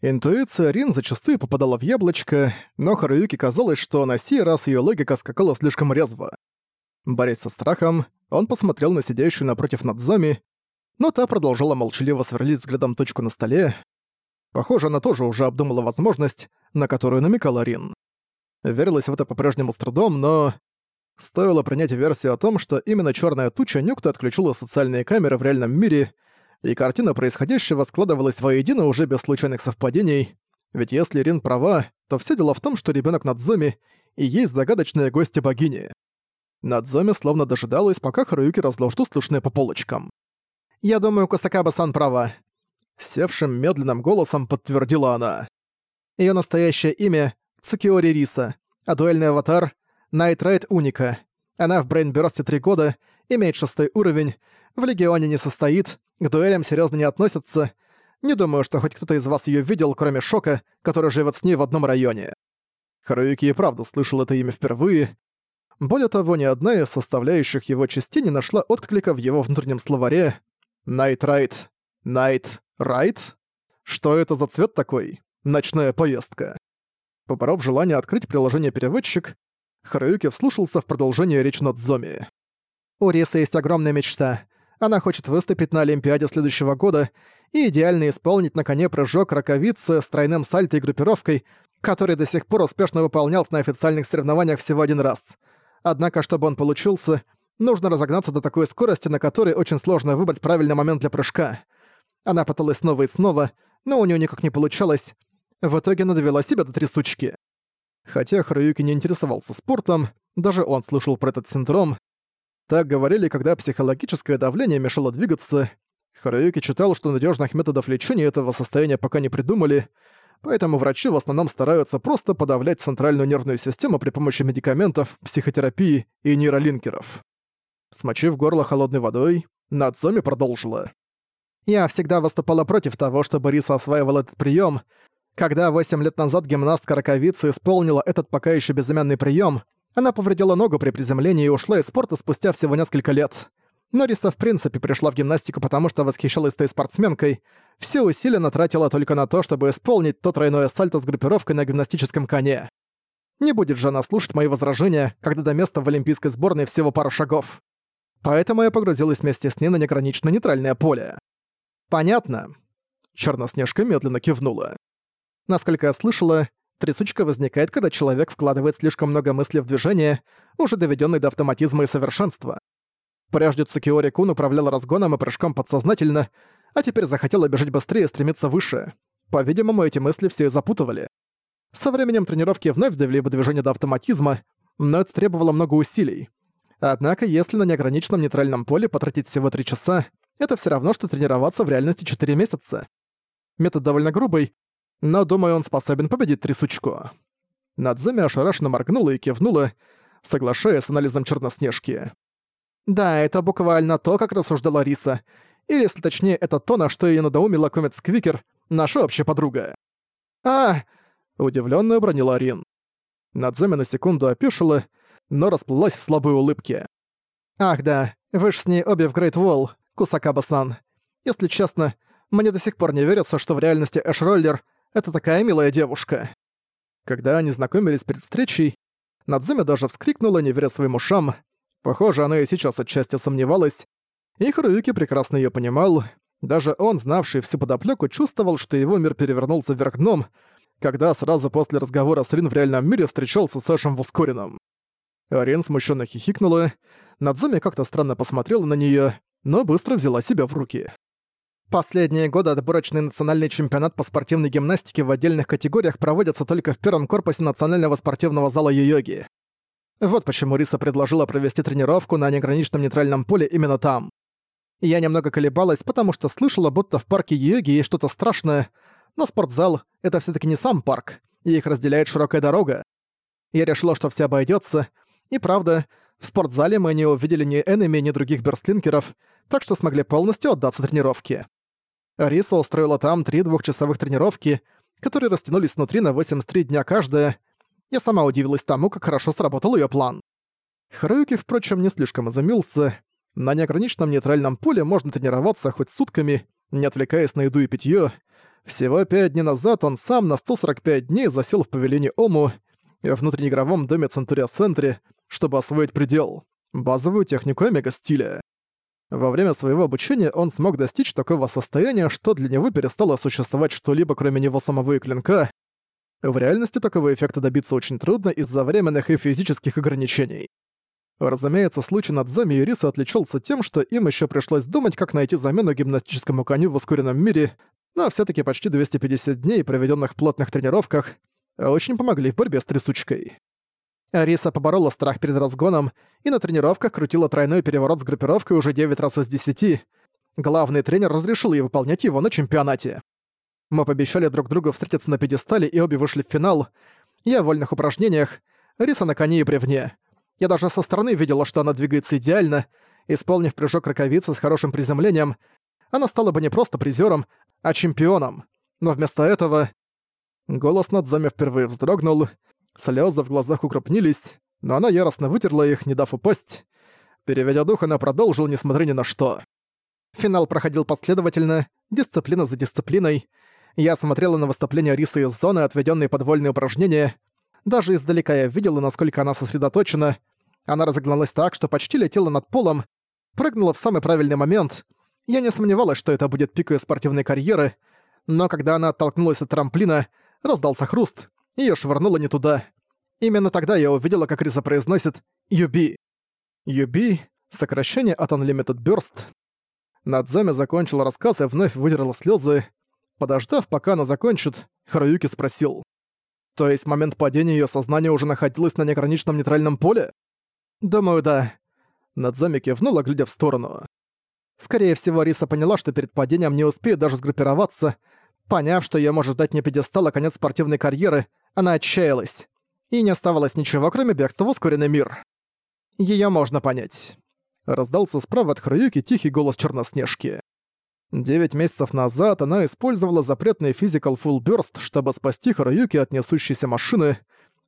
Интуиция Рин зачастую попадала в яблочко, но Харуюке казалось, что на сей раз её логика скакала слишком резво. Борясь со страхом, он посмотрел на сидящую напротив Надзами, но та продолжала молчаливо сверлить взглядом точку на столе. Похоже, она тоже уже обдумала возможность, на которую намекала Рин. Верилась в это по-прежнему с трудом, но... Стоило принять версию о том, что именно черная туча Нюкта отключила социальные камеры в реальном мире, и картина происходящего складывалась воедино уже без случайных совпадений, ведь если Рин права, то все дело в том, что ребенок Надзоми и есть загадочная гостья богини. Надзоми словно дожидалась, пока Харуюки разложит услышанное по полочкам. «Я думаю, Косакаба-сан права», — севшим медленным голосом подтвердила она. Ее настоящее имя — Цукиори Риса, а дуэльный аватар — Найтрайт Уника. Она в Брейнбёрсте три года, имеет шестой уровень, в Легионе не состоит, к дуэлям серьезно не относится. Не думаю, что хоть кто-то из вас ее видел, кроме Шока, который живет с ней в одном районе. Харуюки и правда слышал это имя впервые. Более того, ни одна из составляющих его частей не нашла отклика в его внутреннем словаре. Найтрайт. Найт. Райт? Что это за цвет такой? Ночная поездка. Поборов желание открыть приложение «Переводчик», Харуюки вслушался в продолжение речи Надзоми. У Рисы есть огромная мечта. Она хочет выступить на Олимпиаде следующего года и идеально исполнить на коне прыжок раковицы с тройным сальто и группировкой, который до сих пор успешно выполнялся на официальных соревнованиях всего один раз. Однако, чтобы он получился, нужно разогнаться до такой скорости, на которой очень сложно выбрать правильный момент для прыжка. Она пыталась снова и снова, но у нее никак не получалось. В итоге она довела себя до трясучки. Хотя Харуюки не интересовался спортом, даже он слышал про этот синдром, так говорили, когда психологическое давление мешало двигаться. Харуюки читал, что надежных методов лечения этого состояния пока не придумали, поэтому врачи в основном стараются просто подавлять центральную нервную систему при помощи медикаментов, психотерапии и нейролинкеров. Смочив горло холодной водой, Нацуми продолжила. «Я всегда выступала против того, чтобы Риса осваивал этот прием. Когда 8 лет назад гимнастка Раковицы исполнила этот пока еще безымянный прием, она повредила ногу при приземлении и ушла из спорта спустя всего несколько лет. Нориса в принципе пришла в гимнастику, потому что восхищалась той спортсменкой. Все усилия натратила только на то, чтобы исполнить то тройное сальто с группировкой на гимнастическом коне. Не будет же она слушать мои возражения, когда до места в олимпийской сборной всего пару шагов. Поэтому я погрузилась вместе с ней на негранично нейтральное поле. Понятно. Черноснежка медленно кивнула. Насколько я слышала, Трясучка возникает, когда человек вкладывает слишком много мыслей в движение, уже доведенный до автоматизма и совершенства. Прежде Цукиори Кун управлял разгоном и прыжком подсознательно, а теперь захотела бежать быстрее и стремиться выше. По-видимому, эти мысли все и запутывали. Со временем тренировки вновь довели бы движение до автоматизма, но это требовало много усилий. Однако, если на неограниченном нейтральном поле потратить всего 3 часа, это все равно, что тренироваться в реальности 4 месяца. Метод довольно грубый, но, думаю, он способен победить трясучку». Надзуми ошарашенно моргнула и кивнула, соглашаясь с анализом Черноснежки. «Да, это буквально то, как рассуждала Риса. Или, если точнее, это то, на что её надоумила Комет Сквикер, наша общая подруга». «А!» — удивлённо обронила Рин. Надзуми на секунду опешила, но расплылась в слабой улыбке. «Ах да, вы ж с ней обе в Грейт Волл, Кусакаба-сан. Если честно, мне до сих пор не верится, что в реальности Эш-роллер — это такая милая девушка». Когда они знакомились перед встречей, Надзуми даже вскрикнула, не веря своим ушам. Похоже, она и сейчас отчасти сомневалась. И Харуюки прекрасно её понимал. Даже он, знавший всю подоплёку, чувствовал, что его мир перевернулся вверх дном, когда сразу после разговора с Рин в реальном мире встречался с Эшем в ускоренном. Рин смущенно хихикнула, Надзуми как-то странно посмотрела на неё, но быстро взяла себя в руки. Последние годы отборочный национальный чемпионат по спортивной гимнастике в отдельных категориях проводится только в первом корпусе Национального спортивного зала йоги. Вот почему Риса предложила провести тренировку на неограниченном нейтральном поле именно там. Я немного колебалась, потому что слышала, будто в парке йоги есть что-то страшное, но спортзал — это все таки не сам парк, и их разделяет широкая дорога. Я решила, что все обойдется, и правда, в спортзале мы не увидели ни энеми, ни других берстлинкеров, так что смогли полностью отдаться тренировке. Риса устроила там три двухчасовых тренировки, которые растянулись внутри на 83 дня каждая. Я сама удивилась тому, как хорошо сработал её план. Харуюки, впрочем, не слишком изумился. На неограниченном нейтральном поле можно тренироваться хоть сутками, не отвлекаясь на еду и питьё. Всего пять дней назад он сам на 145 дней засел в павильоне Ому в внутреннеигровом доме Центурия Центре, чтобы освоить предел — базовую технику омега-стиля. Во время своего обучения он смог достичь такого состояния, что для него перестало существовать что-либо, кроме него самого и клинка. В реальности такого эффекта добиться очень трудно из-за временных и физических ограничений. Разумеется, случай над Зоми и Риса отличался тем, что им еще пришлось думать, как найти замену гимнастическому коню в ускоренном мире, но все таки почти 250 дней, проведенных в плотных тренировках, очень помогли в борьбе с трясучкой. Риса поборола страх перед разгоном и на тренировках крутила тройной переворот с группировкой уже 9 раз из 10. Главный тренер разрешил ей выполнять его на чемпионате. Мы пообещали друг другу встретиться на пьедестале и обе вышли в финал. Я в вольных упражнениях, Риса на коне и бревне. Я даже со стороны видела, что она двигается идеально. Исполнив прыжок раковицы с хорошим приземлением, она стала бы не просто призером, а чемпионом. Но вместо этого... Голос Надзами впервые вздрогнул, Слёзы в глазах укрупнились, но она яростно вытерла их, не дав упасть. Переведя дух, она продолжила, несмотря ни на что. Финал проходил последовательно, дисциплина за дисциплиной. Я смотрела на выступление Рисы из зоны, отведенной под вольные упражнения. Даже издалека я видела, насколько она сосредоточена. Она разогналась так, что почти летела над полом, прыгнула в самый правильный момент. Я не сомневалась, что это будет пик её спортивной карьеры, но когда она оттолкнулась от трамплина, раздался хруст, Её швырнуло не туда. Именно тогда я увидела, как Риса произносит «Юби». «Юби» — сокращение от Unlimited Burst. Надзами закончила рассказ и вновь выдерла слёзы. Подождав, пока она закончит, Харуюки спросил. «То есть момент падения её сознание уже находилось на неограниченном нейтральном поле?» «Думаю, да». Надзами кивнула, глядя в сторону. Скорее всего, Риса поняла, что перед падением не успеет даже сгруппироваться. Поняв, что её может ждать не пьедестал, а конец спортивной карьеры, она отчаялась. И не оставалось ничего, кроме бегства в ускоренный мир. Её можно понять. Раздался справа от Харуюки тихий голос Черноснежки. Девять месяцев назад она использовала запретный Physical Full Burst, чтобы спасти Харуюки от несущейся машины.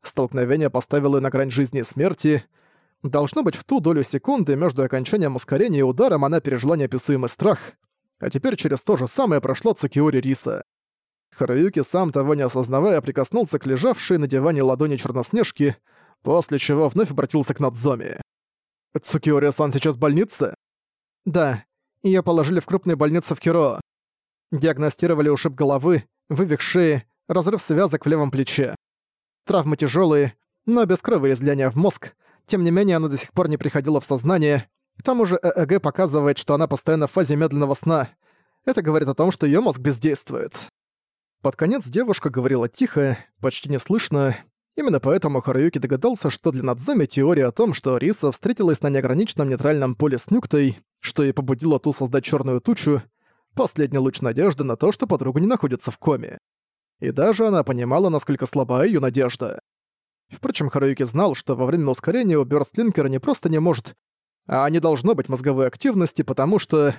Столкновение поставило её на грань жизни и смерти. Должно быть, в ту долю секунды между окончанием ускорения и ударом она пережила неописуемый страх. А теперь через то же самое прошло Цукиори Риса. Харуюки, сам того не осознавая, прикоснулся к лежавшей на диване ладони Черноснежки, после чего вновь обратился к Надзоми. «Цукиори-сан сейчас в больнице?» «Да. Её положили в крупной больнице в Киро. Диагностировали ушиб головы, вывих шеи, разрыв связок в левом плече. Травмы тяжёлые, но без кровоизлияния в мозг. Тем не менее, она до сих пор не приходила в сознание. К тому же ЭЭГ показывает, что она постоянно в фазе медленного сна. Это говорит о том, что её мозг бездействует. Под конец девушка говорила тихо, почти неслышно. Именно поэтому Харуюки догадался, что для Надзами теория о том, что Риса встретилась на неограниченном нейтральном поле с Нюктой, что и побудило ту создать черную тучу, последний луч надежды на то, что подруга не находится в коме. И даже она понимала, насколько слаба ее надежда. Впрочем, Харуюки знал, что во время ускорения у Бёрстлинкера не просто не может, а не должно быть мозговой активности, потому что...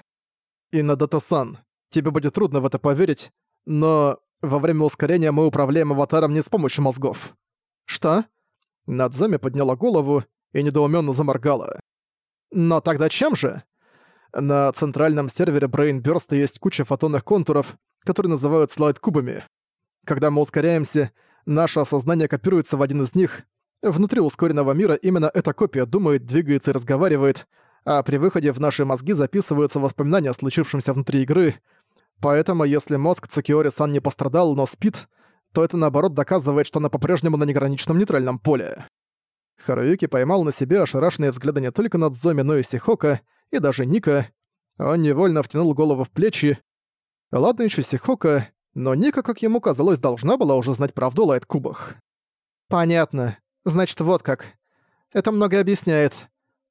Инадата-сан, тебе будет трудно в это поверить, но во время ускорения мы управляем аватаром не с помощью мозгов. Что? Надзами подняла голову и недоуменно заморгала. Но тогда чем же? На центральном сервере Brainburst есть куча фотонных контуров, которые называют слайд-кубами. Когда мы ускоряемся, наше осознание копируется в один из них. Внутри ускоренного мира именно эта копия думает, двигается и разговаривает, а при выходе в наши мозги записываются воспоминания о случившемся внутри игры — Поэтому если мозг Цукиори-сан не пострадал, но спит, то это наоборот доказывает, что она по-прежнему на неграничном нейтральном поле. Харуюки поймал на себе ошарашенные взгляды не только над Зоми, но и Сихока, и даже Ника. Он невольно втянул голову в плечи. Ладно еще Сихока, но Ника, как ему казалось, должна была уже знать правду о лайт-кубах. «Понятно. Значит, вот как. Это многое объясняет.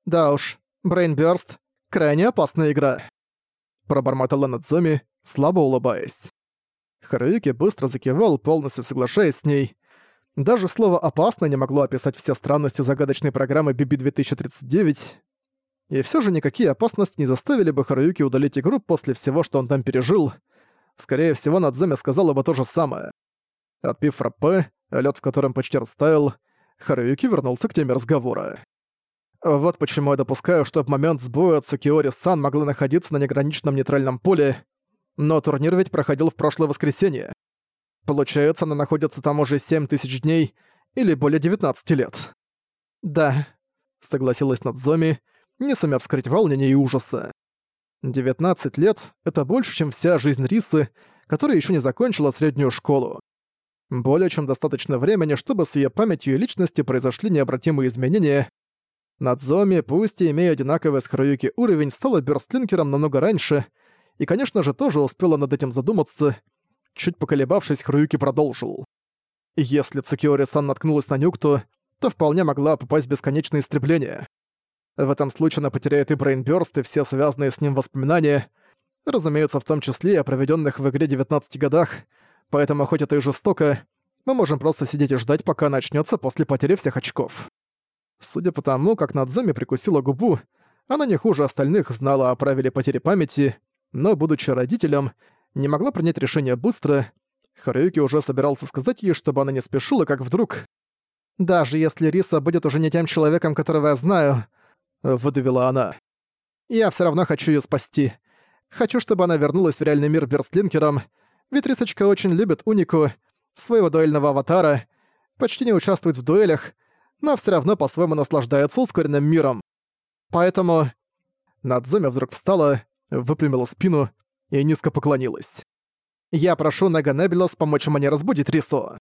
Да уж, Брейнбёрст — крайне опасная игра». Пробормотала Надзоми, слабо улыбаясь. Харуюки быстро закивал, полностью соглашаясь с ней. Даже слово «опасно» не могло описать все странности загадочной программы BB-2039. И все же никакие опасности не заставили бы Харуюки удалить игру после всего, что он там пережил. Скорее всего, Надзуми сказала бы то же самое. Отпив фраппе, лед в котором почти растаял, Харуюки вернулся к теме разговора. Вот почему я допускаю, что в момент сбоя Цукиори-сан могла находиться на неграничном нейтральном поле, Но турнир ведь проходил в прошлое воскресенье. Получается, она находится там уже 7 тысяч дней или более 19 лет. Да, согласилась Надзоми, не сумев скрыть волнения и ужаса. 19 лет — это больше, чем вся жизнь Рисы, которая еще не закончила среднюю школу. Более чем достаточно времени, чтобы с ее памятью и личностью произошли необратимые изменения. Надзоми, пусть и имея одинаковый с Харуюки уровень, стала бёрстлинкером намного раньше, и, конечно же, тоже успела над этим задуматься. Чуть поколебавшись, Харуюки продолжил. Если Цукиори-сан наткнулась на Нюкту, то вполне могла попасть в бесконечное истребление. В этом случае она потеряет и брейнбёрст, и все связанные с ним воспоминания, разумеется, в том числе и о проведённых в игре 19 годах, поэтому хоть это и жестоко, мы можем просто сидеть и ждать, пока начнётся после потери всех очков. Судя по тому, как Надзами прикусила губу, она не хуже остальных знала о правиле потери памяти, но, будучи родителем, не могла принять решение быстро. Харуюки уже собирался сказать ей, чтобы она не спешила, как вдруг... «Даже если Риса будет уже не тем человеком, которого я знаю», — выдавила она. «Я всё равно хочу её спасти. Хочу, чтобы она вернулась в реальный мир Берстлинкером, ведь Рисочка очень любит Унику, своего дуэльного аватара, почти не участвует в дуэлях, но всё равно по-своему наслаждается ускоренным миром. Поэтому... Надзуми вдруг встала, выпрямила спину и низко поклонилась. «Я прошу Нега Небелос помочь мне разбудить Рису».